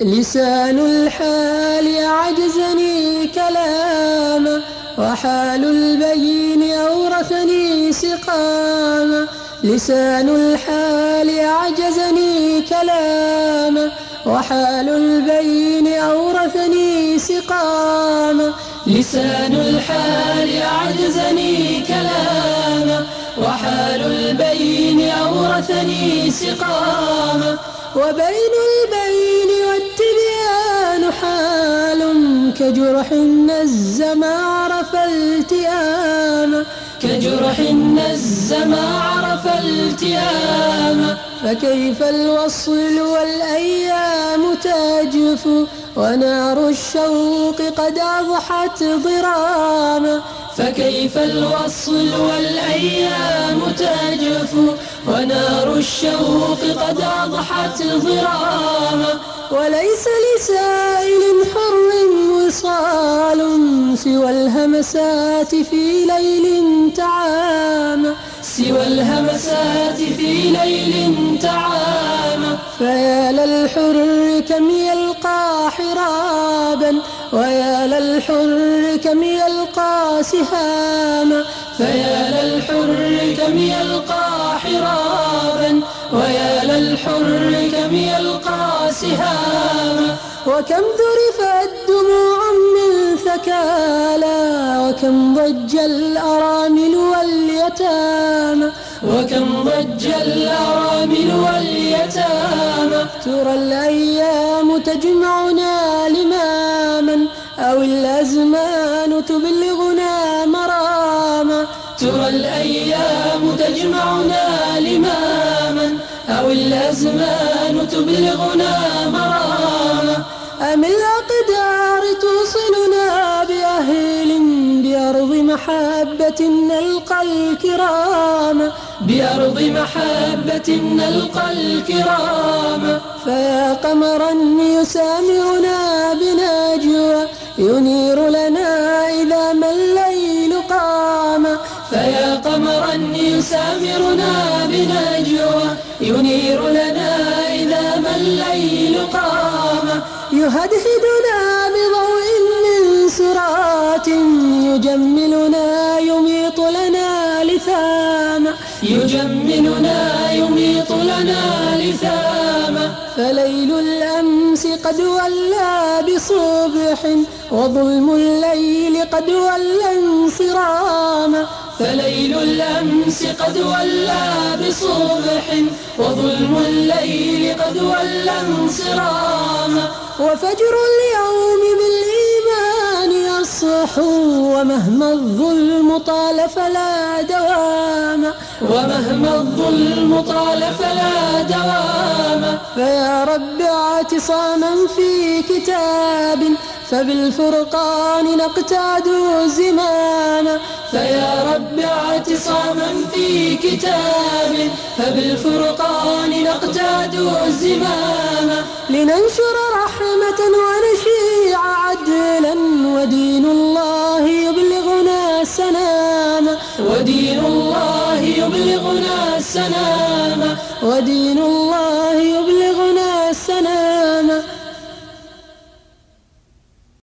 لسان الحال أعجزني كلاما وحال البين أورثني سقاما. لسان الحال أعجزني كلاما وحال البين أورثني سقاما. لسان الحال أعجزني كلاما وحال البين أورثني سقاما. وبين البين حال كجرح نز ما عرف التئاما كجرح نز ما عرف التئاما فكيف الوصل والأيام تجف؟ ونار الشوق قد أضحت ضراما فكيف الوصل والأيام تجف؟ ونار الشوق قد أضحت ضراما وليس لسائل حر وصال. سوى الهمسات في ليل تعامى سوى الهمسات في ليل تعامى فيا للحر كم يلقى حرابا. ويا للحر كم يلقى سهاما فيا للحر كم يلقى حرابا. ويا للحر كم يلقى سهاما وكم ذرفت ضج الأرامل واليتامى وكم ضج الأرامل واليتامى ترى الأيام تجمعنا لماما أو الأزمان تبلغنا مراما ترى الأيام تجمعنا لماما أو الأزمان تبلغنا مراما أم الأقدار محبة نلقى الكرام بأرض محبة نلقى الكرام. فيا قمرا يسامعنا بنجوى ينير لنا إذا ما الليل قام. فيا قمرا يسامرنا بنجوى ينير لنا إذا ما الليل قام. يهدهدنا بضوء سرات يجملنا يميط لنا لثاما يجملنا يميط لنا لثاما. فليل الأمس قد ولى بصبح وظلم الليل قد ولى انصراما. فليل الأمس قد ولى بصبح وظلم الليل قد ولى انصراما. وفجر اليوم بالإيمان يصح ومهما الظلم طال فلا دوام. ومهما الظلم طال فلا دوام. فيا رب اعتصاما في كتاب فبالفرقان نقتاد زماما. فيا رب اعتصاما في كتاب فبالفرقان نقتاد الزمام لننشر رحمة ونشيع السلام ودين الله